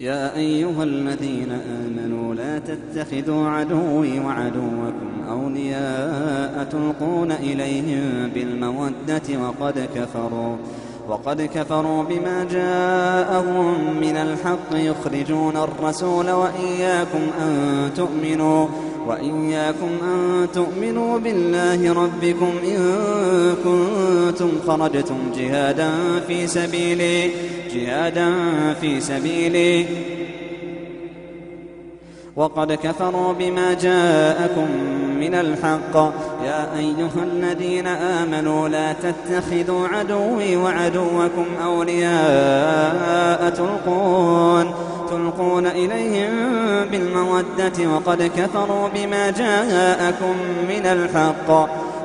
يا أيها الذين آمنوا لا تتخذوا عدوي وعدوكم أولياء تلقون إليهم بالمودة وقد كفروا وقد كفروا بما جاءهم من الحق يخرجون الرسول وإياكم أن تؤمنوا وإياكم أن تؤمنوا بالله ربكم إن كنتم خرجتم جهادا في سبيلي جهادا في سبيلي. وقد كفروا بما جاءكم من الحق. يا أيها الذين آمنوا لا تتخذوا عدوي وعدوكم أولياء تلقون تلقون إليهم بالمودة. وقد كفروا بما جاءكم من الحق.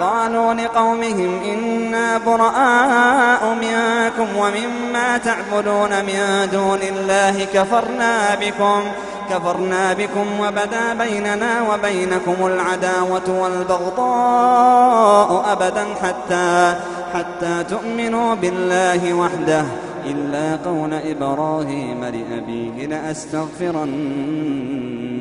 قالوا لقومهم إنا براء منكم ومما تعبدون من دون الله كفرنا بكم كفرنا بكم وبدا بيننا وبينكم العداوة والبغضاء أبدا حتى حتى تؤمنوا بالله وحده. إلا قول إبراهيم لأبيه لأستغفرن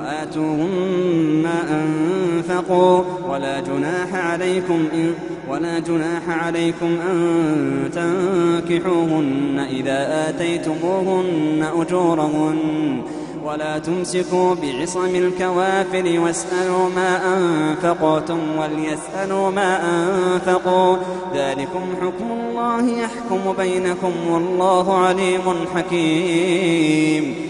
وآتوهم ما أنفقوا ولا جناح عليكم إن ولا جناح عليكم أن تنكحوهن إذا آتيتموهن أجورهن ولا تمسكوا بعصم الكوافر واسألوا ما أنفقتم وليسألوا ما أنفقوا ذلكم حكم الله يحكم بينكم والله عليم حكيم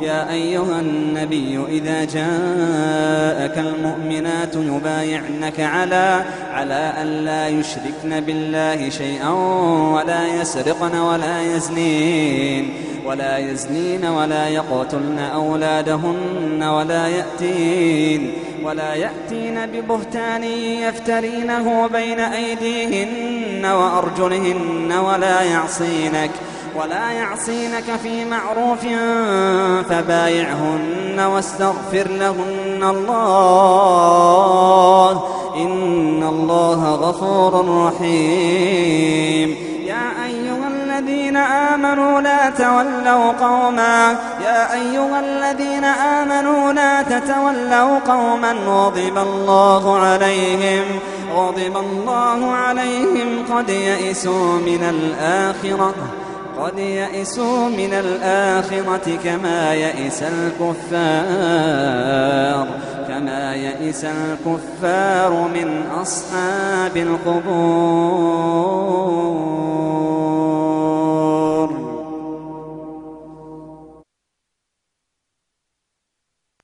يا أيها النبي إذا جاءك المؤمنات يبايعنك على على أن لا يشركن بالله شيئا ولا يسرقن ولا يزنين ولا يزنين ولا يقتلن أولادهن ولا يأتين ولا يأتين ببهتان يفترينه بين أيديهن وأرجلهن ولا يعصينك ولا يعصينك في معروف فبايعهن واستغفر لهن الله إن الله غفور رحيم يا أيها الذين آمنوا لا تولوا قوما يا أيها الذين آمنوا لا تتولوا قوما غضب الله عليهم غضب الله عليهم قد يئسوا من الآخرة قد يئسوا من الآخرة كما يئس الكفار كما يئس الكفار من أصحاب القبور.